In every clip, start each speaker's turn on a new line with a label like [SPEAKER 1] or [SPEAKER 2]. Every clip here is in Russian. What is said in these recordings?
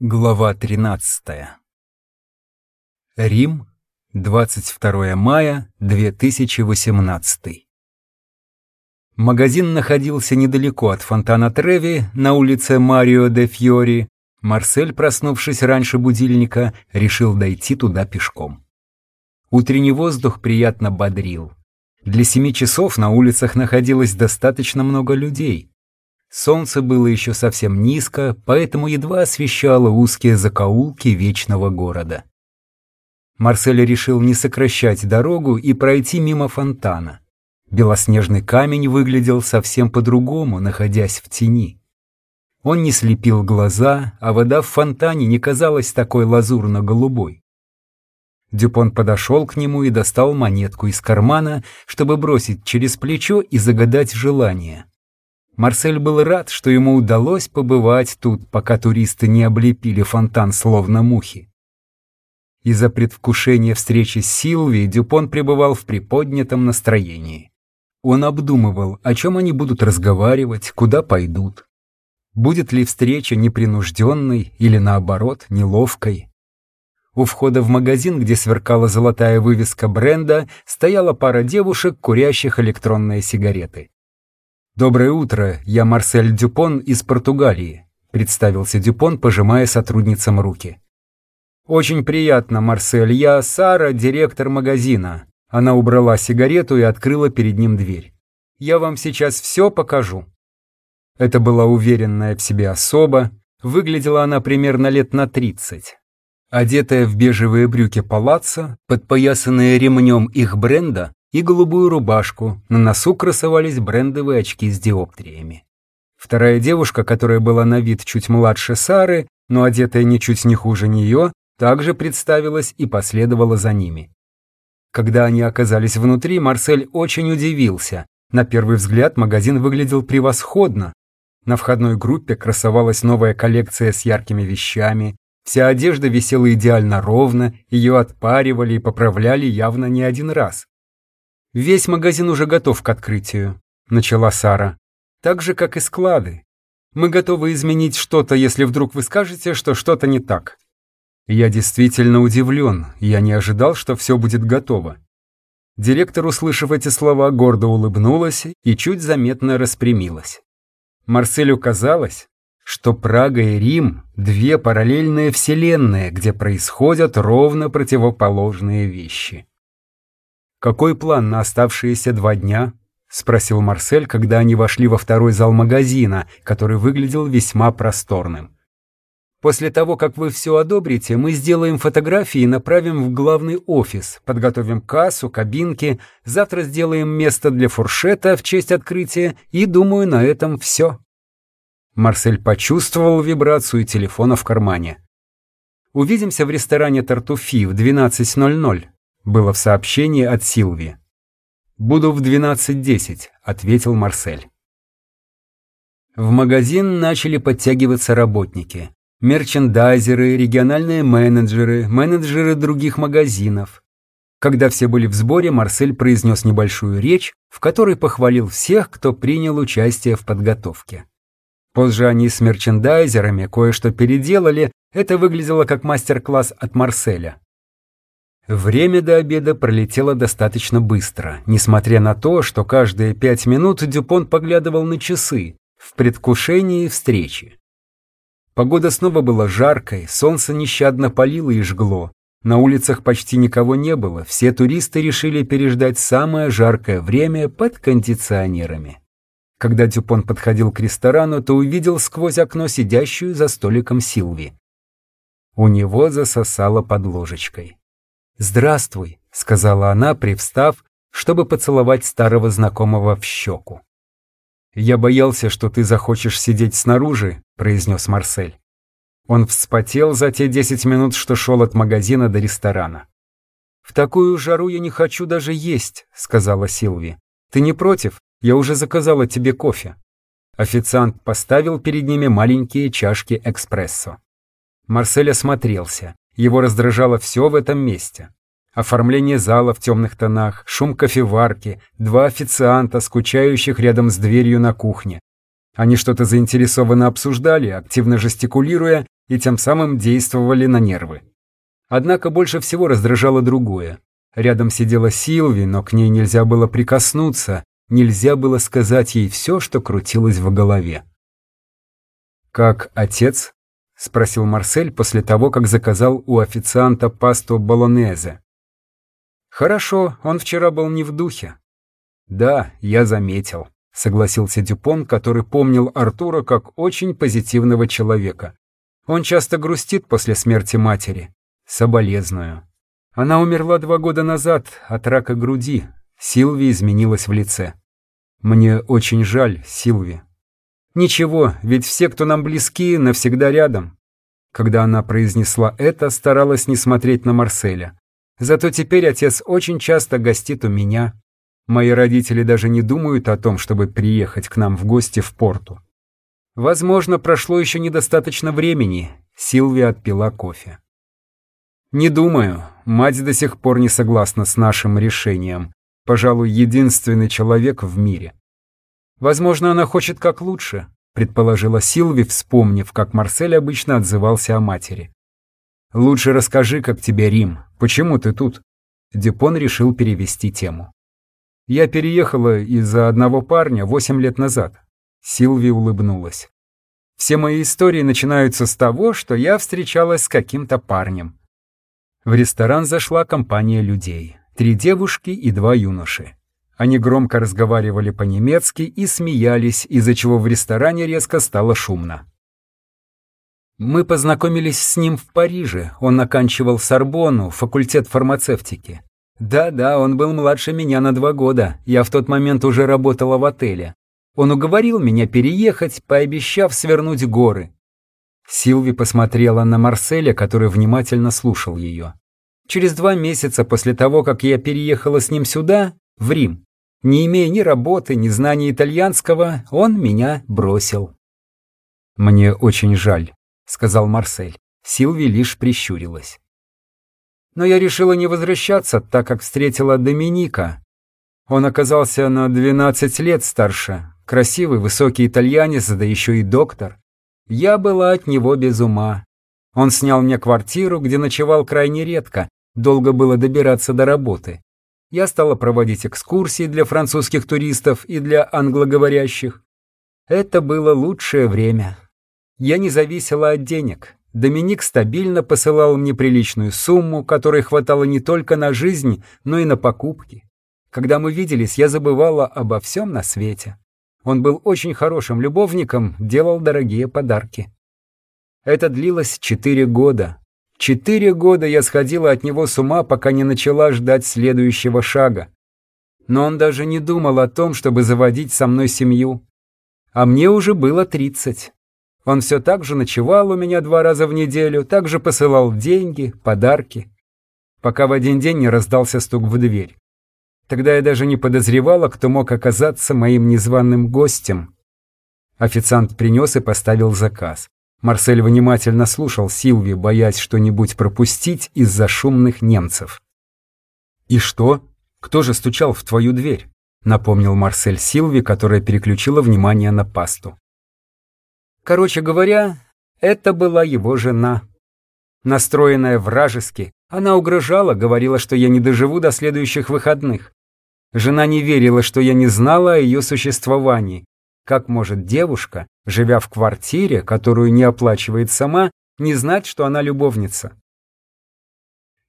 [SPEAKER 1] Глава 13. Рим, 22 мая 2018. Магазин находился недалеко от фонтана Треви, на улице Марио де Фьори. Марсель, проснувшись раньше будильника, решил дойти туда пешком. Утренний воздух приятно бодрил. Для семи часов на улицах находилось достаточно много людей – Солнце было еще совсем низко, поэтому едва освещало узкие закоулки вечного города. Марсель решил не сокращать дорогу и пройти мимо фонтана. Белоснежный камень выглядел совсем по-другому, находясь в тени. Он не слепил глаза, а вода в фонтане не казалась такой лазурно-голубой. Дюпон подошел к нему и достал монетку из кармана, чтобы бросить через плечо и загадать желание. Марсель был рад, что ему удалось побывать тут, пока туристы не облепили фонтан словно мухи. Из-за предвкушения встречи с Силви Дюпон пребывал в приподнятом настроении. Он обдумывал, о чем они будут разговаривать, куда пойдут. Будет ли встреча непринужденной или, наоборот, неловкой? У входа в магазин, где сверкала золотая вывеска бренда, стояла пара девушек, курящих электронные сигареты. «Доброе утро, я Марсель Дюпон из Португалии», — представился Дюпон, пожимая сотрудницам руки. «Очень приятно, Марсель, я Сара, директор магазина». Она убрала сигарету и открыла перед ним дверь. «Я вам сейчас все покажу». Это была уверенная в себе особа, выглядела она примерно лет на тридцать. Одетая в бежевые брюки палаца, подпоясанные ремнем их бренда, и голубую рубашку, на носу красовались брендовые очки с диоптриями. Вторая девушка, которая была на вид чуть младше Сары, но одетая ничуть не хуже нее, также представилась и последовала за ними. Когда они оказались внутри, Марсель очень удивился. На первый взгляд магазин выглядел превосходно. На входной группе красовалась новая коллекция с яркими вещами. Вся одежда висела идеально ровно, ее отпаривали и поправляли явно не один раз. «Весь магазин уже готов к открытию», — начала Сара. «Так же, как и склады. Мы готовы изменить что-то, если вдруг вы скажете, что что-то не так». Я действительно удивлен, я не ожидал, что все будет готово. Директор, услышав эти слова, гордо улыбнулась и чуть заметно распрямилась. Марселю казалось, что Прага и Рим — две параллельные вселенные, где происходят ровно противоположные вещи. «Какой план на оставшиеся два дня?» — спросил Марсель, когда они вошли во второй зал магазина, который выглядел весьма просторным. «После того, как вы все одобрите, мы сделаем фотографии и направим в главный офис, подготовим кассу, кабинки, завтра сделаем место для фуршета в честь открытия, и, думаю, на этом все». Марсель почувствовал вибрацию телефона в кармане. «Увидимся в ресторане Тартуфи в 12.00», было в сообщении от Силви. «Буду в 12.10», — ответил Марсель. В магазин начали подтягиваться работники. Мерчендайзеры, региональные менеджеры, менеджеры других магазинов. Когда все были в сборе, Марсель произнес небольшую речь, в которой похвалил всех, кто принял участие в подготовке. Позже они с мерчендайзерами кое-что переделали, это выглядело как мастер-класс от Марселя. Время до обеда пролетело достаточно быстро, несмотря на то, что каждые пять минут Дюпон поглядывал на часы в предвкушении встречи. Погода снова была жаркой, солнце нещадно палило и жгло. На улицах почти никого не было, все туристы решили переждать самое жаркое время под кондиционерами. Когда Дюпон подходил к ресторану, то увидел сквозь окно сидящую за столиком Силви. У него засосало под ложечкой. «Здравствуй», — сказала она, привстав, чтобы поцеловать старого знакомого в щеку. «Я боялся, что ты захочешь сидеть снаружи», — произнес Марсель. Он вспотел за те десять минут, что шел от магазина до ресторана. «В такую жару я не хочу даже есть», — сказала Силви. «Ты не против? Я уже заказала тебе кофе». Официант поставил перед ними маленькие чашки экспрессо. Марсель осмотрелся. Его раздражало все в этом месте. Оформление зала в темных тонах, шум кофеварки, два официанта, скучающих рядом с дверью на кухне. Они что-то заинтересованно обсуждали, активно жестикулируя, и тем самым действовали на нервы. Однако больше всего раздражало другое. Рядом сидела Силви, но к ней нельзя было прикоснуться, нельзя было сказать ей все, что крутилось в голове. «Как отец?» — спросил Марсель после того, как заказал у официанта пасту болонезе. «Хорошо, он вчера был не в духе». «Да, я заметил», — согласился Дюпон, который помнил Артура как очень позитивного человека. «Он часто грустит после смерти матери. Соболезную». Она умерла два года назад от рака груди. Силви изменилась в лице. Мне очень жаль, Силви. Ничего, ведь все, кто нам близки, навсегда рядом. Когда она произнесла это, старалась не смотреть на Марселя. Зато теперь отец очень часто гостит у меня. Мои родители даже не думают о том, чтобы приехать к нам в гости в порту. Возможно, прошло еще недостаточно времени. Силвия отпила кофе. Не думаю. Мать до сих пор не согласна с нашим решением. Пожалуй, единственный человек в мире. Возможно, она хочет как лучше, предположила Силви, вспомнив, как Марсель обычно отзывался о матери. Лучше расскажи, как тебе Рим. Почему ты тут? Дюпон решил перевести тему. Я переехала из-за одного парня восемь лет назад. Силви улыбнулась. Все мои истории начинаются с того, что я встречалась с каким-то парнем. В ресторан зашла компания людей. Три девушки и два юноши. Они громко разговаривали по-немецки и смеялись, из-за чего в ресторане резко стало шумно. Мы познакомились с ним в Париже. Он оканчивал Сорбонну, факультет фармацевтики. Да-да, он был младше меня на два года. Я в тот момент уже работала в отеле. Он уговорил меня переехать, пообещав свернуть горы. Силви посмотрела на Марселя, который внимательно слушал ее. Через два месяца после того, как я переехала с ним сюда, в Рим, не имея ни работы, ни знаний итальянского, он меня бросил. «Мне очень жаль», — сказал Марсель. Силви лишь прищурилась. Но я решила не возвращаться, так как встретила Доминика. Он оказался на 12 лет старше, красивый, высокий итальянец, да еще и доктор. Я была от него без ума. Он снял мне квартиру, где ночевал крайне редко, долго было добираться до работы. Я стала проводить экскурсии для французских туристов и для англоговорящих. Это было лучшее время. Я не зависела от денег. Доминик стабильно посылал мне приличную сумму, которой хватало не только на жизнь, но и на покупки. Когда мы виделись, я забывала обо всем на свете. Он был очень хорошим любовником, делал дорогие подарки. Это длилось четыре года. Четыре года я сходила от него с ума, пока не начала ждать следующего шага. Но он даже не думал о том, чтобы заводить со мной семью. А мне уже было тридцать. Он все так же ночевал у меня два раза в неделю, также посылал деньги, подарки. Пока в один день не раздался стук в дверь. Тогда я даже не подозревала, кто мог оказаться моим незваным гостем. Официант принес и поставил заказ. Марсель внимательно слушал Силви, боясь что-нибудь пропустить из-за шумных немцев. «И что? Кто же стучал в твою дверь?» — напомнил Марсель Силви, которая переключила внимание на пасту. Короче говоря, это была его жена. Настроенная вражески, она угрожала, говорила, что я не доживу до следующих выходных. Жена не верила, что я не знала о ее существовании. Как может девушка, живя в квартире, которую не оплачивает сама, не знать, что она любовница?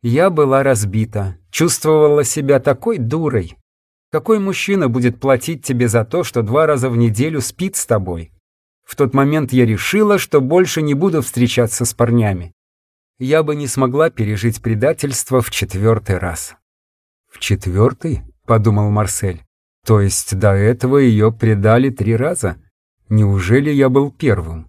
[SPEAKER 1] Я была разбита, чувствовала себя такой дурой. Какой мужчина будет платить тебе за то, что два раза в неделю спит с тобой? В тот момент я решила, что больше не буду встречаться с парнями я бы не смогла пережить предательство в четвертый раз. «В четвертый?» — подумал Марсель. «То есть до этого ее предали три раза? Неужели я был первым?»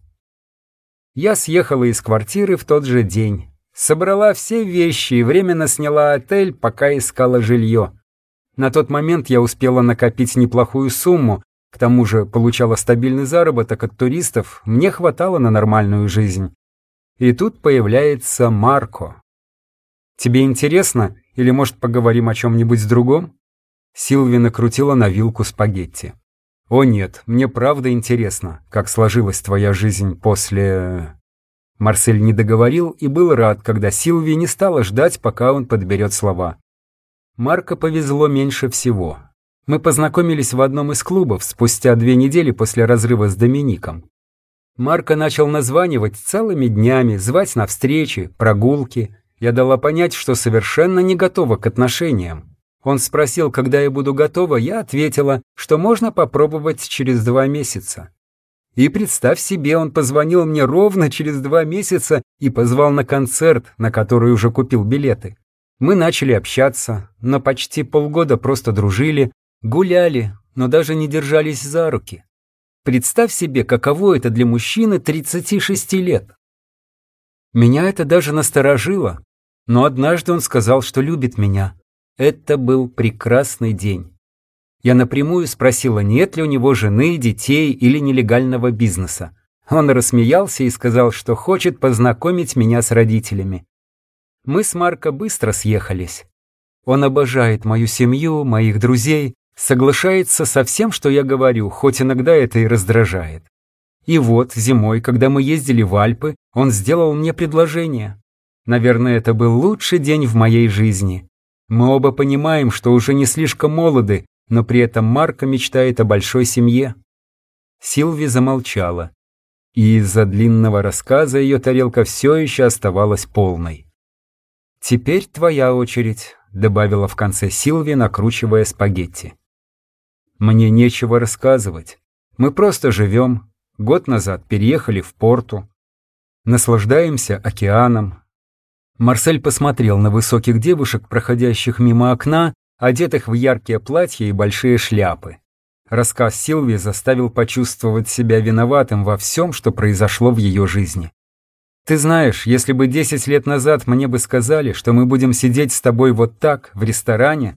[SPEAKER 1] Я съехала из квартиры в тот же день. Собрала все вещи и временно сняла отель, пока искала жилье. На тот момент я успела накопить неплохую сумму, к тому же получала стабильный заработок от туристов, мне хватало на нормальную жизнь. И тут появляется Марко. «Тебе интересно? Или, может, поговорим о чем-нибудь другом?» Силви накрутила на вилку спагетти. «О нет, мне правда интересно, как сложилась твоя жизнь после...» Марсель не договорил и был рад, когда Силви не стала ждать, пока он подберет слова. Марко повезло меньше всего. Мы познакомились в одном из клубов спустя две недели после разрыва с Домиником. Марко начал названивать целыми днями, звать на встречи, прогулки. Я дала понять, что совершенно не готова к отношениям. Он спросил, когда я буду готова, я ответила, что можно попробовать через два месяца. И представь себе, он позвонил мне ровно через два месяца и позвал на концерт, на который уже купил билеты. Мы начали общаться, но почти полгода просто дружили, гуляли, но даже не держались за руки. Представь себе, каково это для мужчины 36 лет. Меня это даже насторожило, но однажды он сказал, что любит меня. Это был прекрасный день. Я напрямую спросила, нет ли у него жены, детей или нелегального бизнеса. Он рассмеялся и сказал, что хочет познакомить меня с родителями. Мы с Марко быстро съехались. Он обожает мою семью, моих друзей, соглашается со всем, что я говорю, хоть иногда это и раздражает. И вот, зимой, когда мы ездили в Альпы, он сделал мне предложение. Наверное, это был лучший день в моей жизни. Мы оба понимаем, что уже не слишком молоды, но при этом Марка мечтает о большой семье. Силви замолчала, и из-за длинного рассказа ее тарелка все еще оставалась полной. «Теперь твоя очередь», — добавила в конце Силви, накручивая спагетти. «Мне нечего рассказывать. Мы просто живем. Год назад переехали в порту. Наслаждаемся океаном». Марсель посмотрел на высоких девушек, проходящих мимо окна, одетых в яркие платья и большие шляпы. Рассказ Силви заставил почувствовать себя виноватым во всем, что произошло в ее жизни. «Ты знаешь, если бы десять лет назад мне бы сказали, что мы будем сидеть с тобой вот так, в ресторане,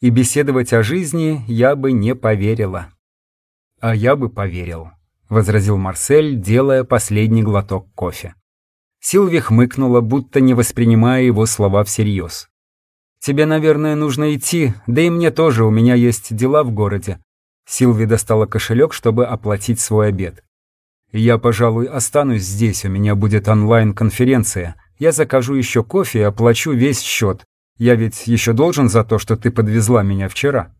[SPEAKER 1] и беседовать о жизни, я бы не поверила». «А я бы поверил», — возразил Марсель, делая последний глоток кофе. Силви хмыкнула, будто не воспринимая его слова всерьез. Тебе, наверное, нужно идти, да и мне тоже, у меня есть дела в городе». Силви достала кошелек, чтобы оплатить свой обед. «Я, пожалуй, останусь здесь, у меня будет онлайн-конференция. Я закажу еще кофе и оплачу весь счет. Я ведь еще должен за то, что ты подвезла меня вчера.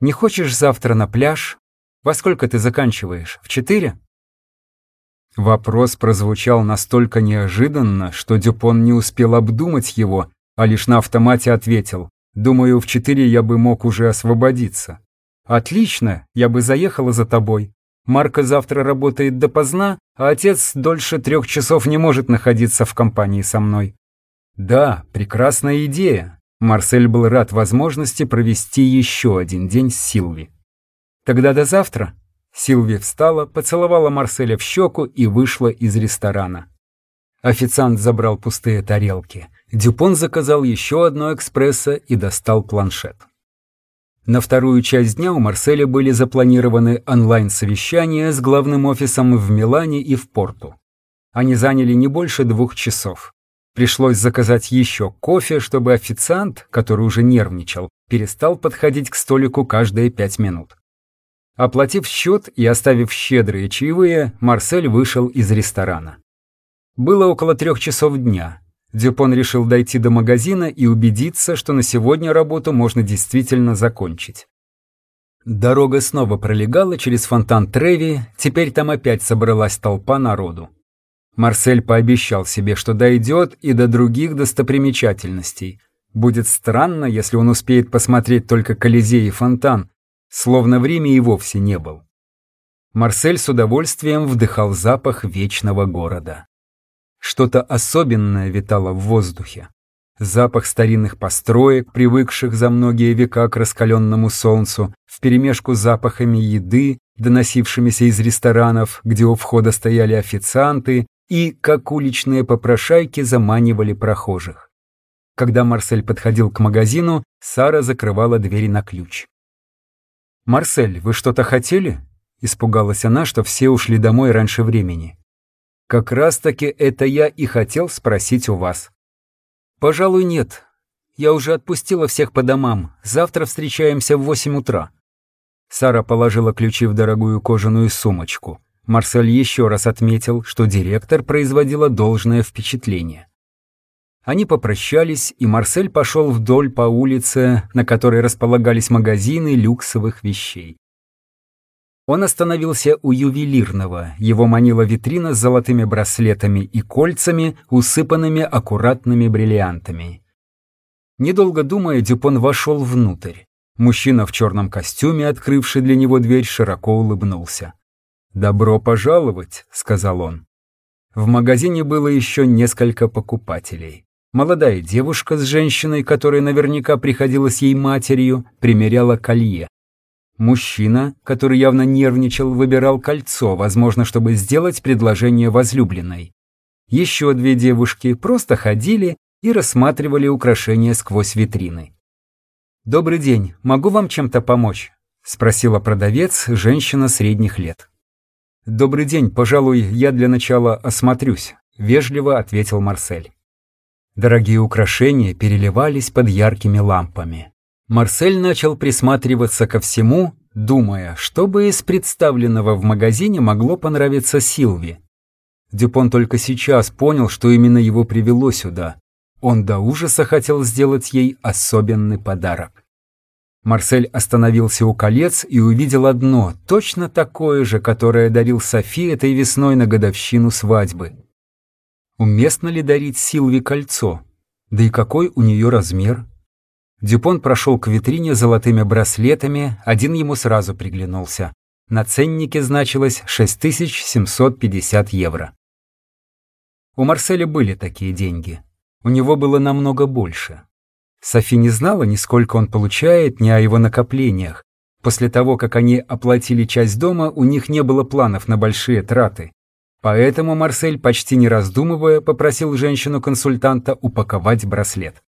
[SPEAKER 1] Не хочешь завтра на пляж? Во сколько ты заканчиваешь? В четыре?» Вопрос прозвучал настолько неожиданно, что Дюпон не успел обдумать его а лишь на автомате ответил. «Думаю, в четыре я бы мог уже освободиться». «Отлично, я бы заехала за тобой. Марка завтра работает допоздна, а отец дольше трех часов не может находиться в компании со мной». «Да, прекрасная идея». Марсель был рад возможности провести еще один день с Силви. «Тогда до завтра». Силви встала, поцеловала Марселя в щеку и вышла из ресторана. Официант забрал пустые тарелки. Дюпон заказал еще одно экспрессо и достал планшет. На вторую часть дня у Марселя были запланированы онлайн-совещания с главным офисом в Милане и в Порту. Они заняли не больше двух часов. Пришлось заказать еще кофе, чтобы официант, который уже нервничал, перестал подходить к столику каждые пять минут. Оплатив счет и оставив щедрые чаевые, Марсель вышел из ресторана. Было около трех часов дня. Дюпон решил дойти до магазина и убедиться, что на сегодня работу можно действительно закончить. Дорога снова пролегала через фонтан Треви, теперь там опять собралась толпа народу. Марсель пообещал себе, что дойдет и до других достопримечательностей. Будет странно, если он успеет посмотреть только Колизей и фонтан, словно в Риме и вовсе не был. Марсель с удовольствием вдыхал запах вечного города. Что-то особенное витало в воздухе. Запах старинных построек, привыкших за многие века к раскаленному солнцу, вперемешку с запахами еды, доносившимися из ресторанов, где у входа стояли официанты и, как уличные попрошайки, заманивали прохожих. Когда Марсель подходил к магазину, Сара закрывала двери на ключ. «Марсель, вы что-то хотели?» Испугалась она, что все ушли домой раньше времени. Как раз-таки это я и хотел спросить у вас. Пожалуй, нет. Я уже отпустила всех по домам. Завтра встречаемся в восемь утра. Сара положила ключи в дорогую кожаную сумочку. Марсель еще раз отметил, что директор производила должное впечатление. Они попрощались, и Марсель пошел вдоль по улице, на которой располагались магазины люксовых вещей. Он остановился у ювелирного, его манила витрина с золотыми браслетами и кольцами, усыпанными аккуратными бриллиантами. Недолго думая, Дюпон вошел внутрь. Мужчина в черном костюме, открывший для него дверь, широко улыбнулся. «Добро пожаловать», — сказал он. В магазине было еще несколько покупателей. Молодая девушка с женщиной, которая наверняка приходилась ей матерью, примеряла колье. Мужчина, который явно нервничал, выбирал кольцо, возможно, чтобы сделать предложение возлюбленной. Еще две девушки просто ходили и рассматривали украшения сквозь витрины. «Добрый день, могу вам чем-то помочь?» — спросила продавец, женщина средних лет. «Добрый день, пожалуй, я для начала осмотрюсь», — вежливо ответил Марсель. Дорогие украшения переливались под яркими лампами. Марсель начал присматриваться ко всему, думая, что бы из представленного в магазине могло понравиться Силви. Дюпон только сейчас понял, что именно его привело сюда. Он до ужаса хотел сделать ей особенный подарок. Марсель остановился у колец и увидел одно, точно такое же, которое дарил Софи этой весной на годовщину свадьбы. Уместно ли дарить Силви кольцо? Да и какой у нее размер? Дюпон прошел к витрине золотыми браслетами, один ему сразу приглянулся. На ценнике значилось 6750 евро. У Марселя были такие деньги. У него было намного больше. Софи не знала ни сколько он получает, ни о его накоплениях. После того, как они оплатили часть дома, у них не было планов на большие траты. Поэтому Марсель, почти не раздумывая, попросил женщину-консультанта упаковать браслет.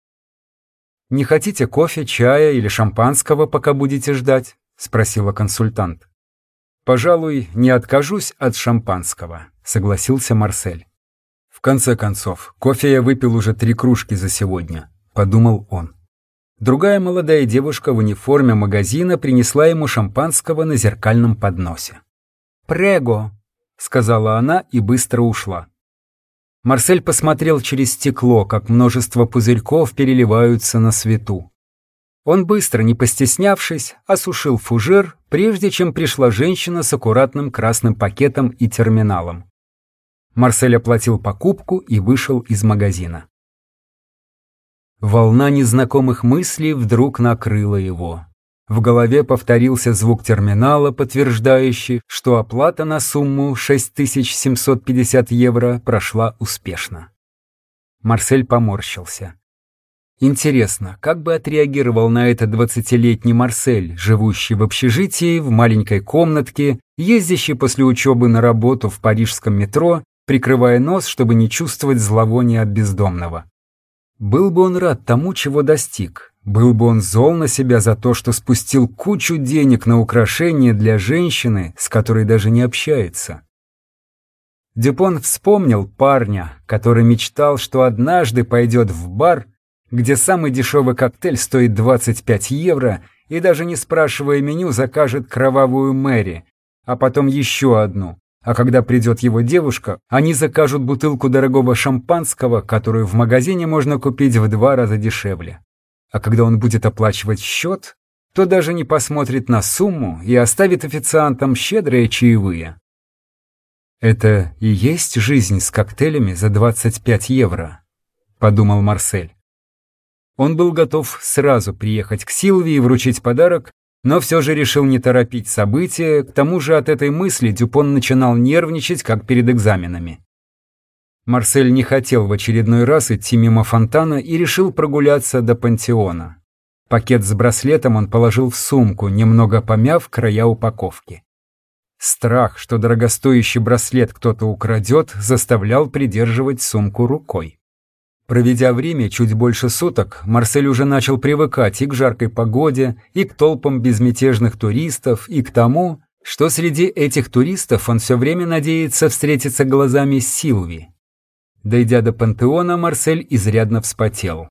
[SPEAKER 1] «Не хотите кофе, чая или шампанского, пока будете ждать?» — спросила консультант. «Пожалуй, не откажусь от шампанского», — согласился Марсель. «В конце концов, кофе я выпил уже три кружки за сегодня», — подумал он. Другая молодая девушка в униформе магазина принесла ему шампанского на зеркальном подносе. «Прего», — сказала она и быстро ушла. Марсель посмотрел через стекло, как множество пузырьков переливаются на свету. Он быстро, не постеснявшись, осушил фужер, прежде чем пришла женщина с аккуратным красным пакетом и терминалом. Марсель оплатил покупку и вышел из магазина. Волна незнакомых мыслей вдруг накрыла его. В голове повторился звук терминала, подтверждающий, что оплата на сумму 6750 евро прошла успешно. Марсель поморщился. Интересно, как бы отреагировал на это двадцатилетний Марсель, живущий в общежитии, в маленькой комнатке, ездящий после учебы на работу в парижском метро, прикрывая нос, чтобы не чувствовать зловония от бездомного. Был бы он рад тому, чего достиг, был бы он зол на себя за то, что спустил кучу денег на украшения для женщины, с которой даже не общается. Дюпон вспомнил парня, который мечтал, что однажды пойдет в бар, где самый дешевый коктейль стоит 25 евро, и даже не спрашивая меню, закажет кровавую Мэри, а потом еще одну. А когда придет его девушка, они закажут бутылку дорогого шампанского, которую в магазине можно купить в два раза дешевле а когда он будет оплачивать счет, то даже не посмотрит на сумму и оставит официантам щедрые чаевые. «Это и есть жизнь с коктейлями за 25 евро», — подумал Марсель. Он был готов сразу приехать к Силвии и вручить подарок, но все же решил не торопить события, к тому же от этой мысли Дюпон начинал нервничать, как перед экзаменами. Марсель не хотел в очередной раз идти мимо фонтана и решил прогуляться до пантеона. Пакет с браслетом он положил в сумку, немного помяв края упаковки. Страх, что дорогостоящий браслет кто-то украдет, заставлял придерживать сумку рукой. Проведя время чуть больше суток, Марсель уже начал привыкать и к жаркой погоде, и к толпам безмятежных туристов, и к тому, что среди этих туристов он все время надеется встретиться глазами с Силви. Дойдя до пантеона, Марсель изрядно вспотел.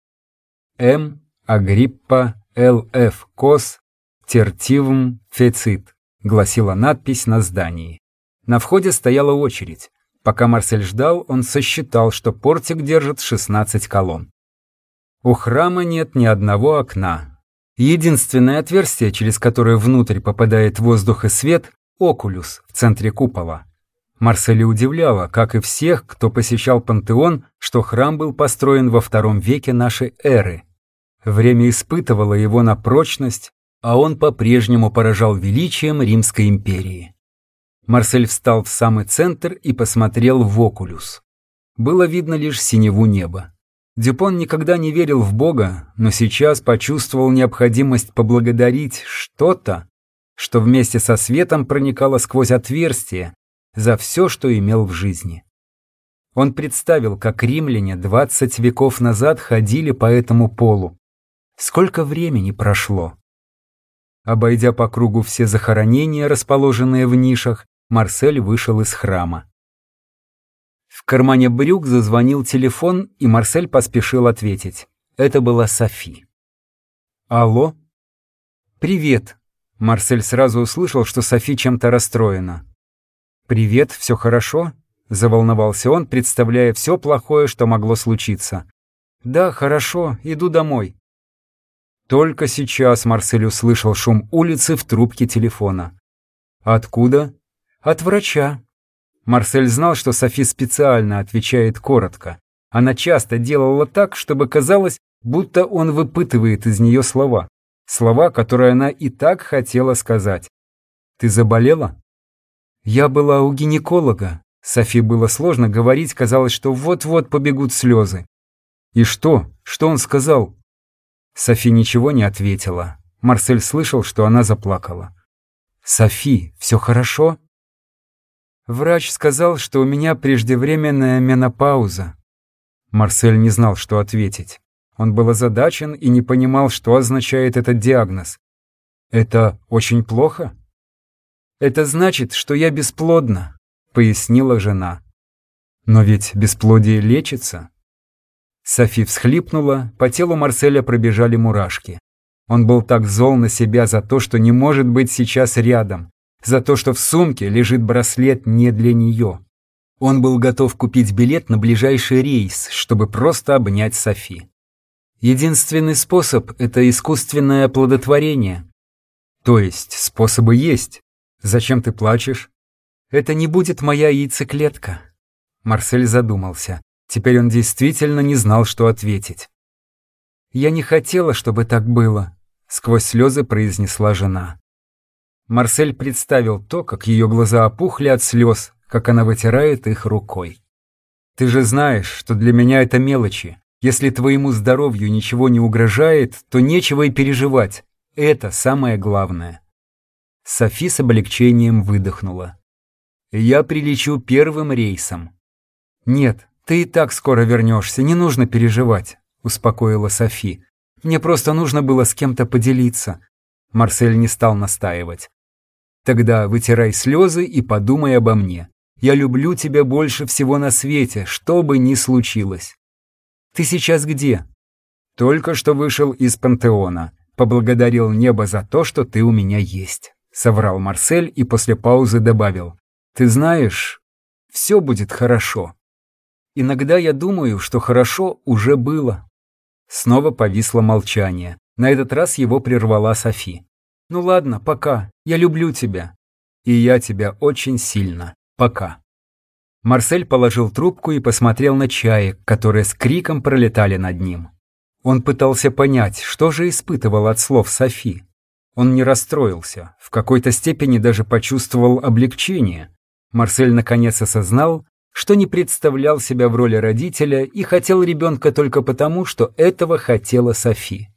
[SPEAKER 1] М, Агриппа, Л.Ф. Кос «Тертивм фецит», — гласила надпись на здании. На входе стояла очередь. Пока Марсель ждал, он сосчитал, что портик держит 16 колонн. У храма нет ни одного окна. Единственное отверстие, через которое внутрь попадает воздух и свет – окулюс в центре купола. Марселя удивляло, как и всех, кто посещал пантеон, что храм был построен во втором веке нашей эры. Время испытывало его на прочность, а он по-прежнему поражал величием Римской империи. Марсель встал в самый центр и посмотрел в окулюс. Было видно лишь синеву неба. Дюпон никогда не верил в Бога, но сейчас почувствовал необходимость поблагодарить что-то, что вместе со светом проникало сквозь отверстие, за все, что имел в жизни. Он представил, как римляне двадцать веков назад ходили по этому полу. Сколько времени прошло? Обойдя по кругу все захоронения, расположенные в нишах, Марсель вышел из храма. В кармане брюк зазвонил телефон, и Марсель поспешил ответить. Это была Софи. «Алло?» «Привет». Марсель сразу услышал, что Софи чем-то расстроена. «Привет, все хорошо?» — заволновался он, представляя все плохое, что могло случиться. «Да, хорошо, иду домой». Только сейчас Марсель услышал шум улицы в трубке телефона. «Откуда?» «От врача». Марсель знал, что Софи специально отвечает коротко. Она часто делала так, чтобы казалось, будто он выпытывает из нее слова. Слова, которые она и так хотела сказать. «Ты заболела?» Я была у гинеколога. Софи было сложно говорить, казалось, что вот-вот побегут слезы. И что? Что он сказал? Софи ничего не ответила. Марсель слышал, что она заплакала. «Софи, все хорошо?» Врач сказал, что у меня преждевременная менопауза. Марсель не знал, что ответить. Он был озадачен и не понимал, что означает этот диагноз. «Это очень плохо?» «Это значит, что я бесплодна», — пояснила жена. «Но ведь бесплодие лечится». Софи всхлипнула, по телу Марселя пробежали мурашки. Он был так зол на себя за то, что не может быть сейчас рядом, за то, что в сумке лежит браслет не для нее. Он был готов купить билет на ближайший рейс, чтобы просто обнять Софи. Единственный способ – это искусственное оплодотворение. То есть способы есть, Зачем ты плачешь? Это не будет моя яйцеклетка. Марсель задумался. Теперь он действительно не знал, что ответить. Я не хотела, чтобы так было, сквозь слезы произнесла жена. Марсель представил то, как ее глаза опухли от слез, как она вытирает их рукой. Ты же знаешь, что для меня это мелочи. Если твоему здоровью ничего не угрожает, то нечего и переживать. Это самое главное. Софи с облегчением выдохнула. «Я прилечу первым рейсом». «Нет, ты и так скоро вернешься, не нужно переживать», — успокоила Софи. «Мне просто нужно было с кем-то поделиться». Марсель не стал настаивать. «Тогда вытирай слезы и подумай обо мне. Я люблю тебя больше всего на свете, что бы ни случилось». «Ты сейчас где?» «Только что вышел из пантеона. Поблагодарил небо за то, что ты у меня есть» соврал Марсель и после паузы добавил. Ты знаешь, все будет хорошо. Иногда я думаю, что хорошо уже было. Снова повисло молчание. На этот раз его прервала Софи. Ну ладно, пока. Я люблю тебя. И я тебя очень сильно. Пока. Марсель положил трубку и посмотрел на чаек, которые с криком пролетали над ним. Он пытался понять, что же испытывал от слов Софи. Он не расстроился, в какой-то степени даже почувствовал облегчение. Марсель наконец осознал, что не представлял себя в роли родителя и хотел ребенка только потому, что этого хотела Софи.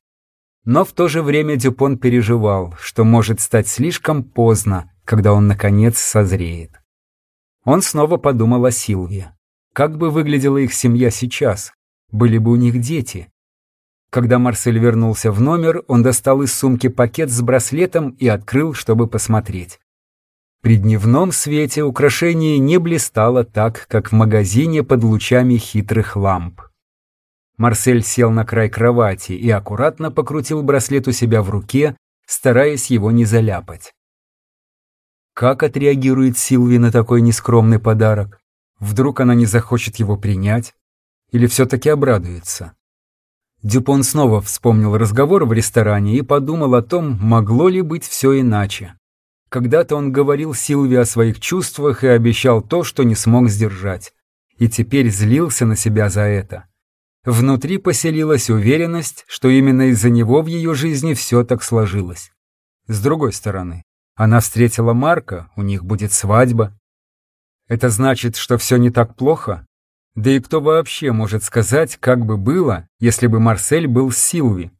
[SPEAKER 1] Но в то же время Дюпон переживал, что может стать слишком поздно, когда он наконец созреет. Он снова подумал о Силве. Как бы выглядела их семья сейчас? Были бы у них дети? Когда Марсель вернулся в номер, он достал из сумки пакет с браслетом и открыл, чтобы посмотреть. При дневном свете украшение не блистало так, как в магазине под лучами хитрых ламп. Марсель сел на край кровати и аккуратно покрутил браслет у себя в руке, стараясь его не заляпать. Как отреагирует Силви на такой нескромный подарок? Вдруг она не захочет его принять? Или все-таки обрадуется? Дюпон снова вспомнил разговор в ресторане и подумал о том, могло ли быть все иначе. Когда-то он говорил Силве о своих чувствах и обещал то, что не смог сдержать. И теперь злился на себя за это. Внутри поселилась уверенность, что именно из-за него в ее жизни все так сложилось. С другой стороны, она встретила Марка, у них будет свадьба. Это значит, что все не так плохо? Да и кто вообще может сказать, как бы было, если бы Марсель был с Силви?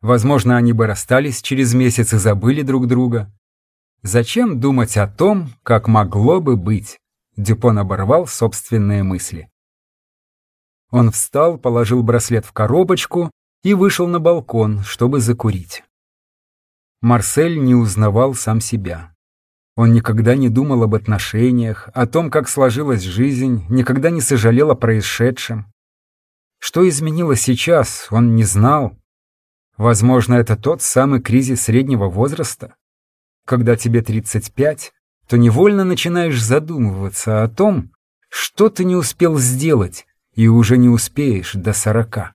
[SPEAKER 1] Возможно, они бы расстались через месяц и забыли друг друга. Зачем думать о том, как могло бы быть? Дюпон оборвал собственные мысли. Он встал, положил браслет в коробочку и вышел на балкон, чтобы закурить. Марсель не узнавал сам себя. Он никогда не думал об отношениях, о том, как сложилась жизнь, никогда не сожалел о происшедшем. Что изменилось сейчас, он не знал. Возможно, это тот самый кризис среднего возраста? когда тебе 35, то невольно начинаешь задумываться о том, что ты не успел сделать и уже не успеешь до 40.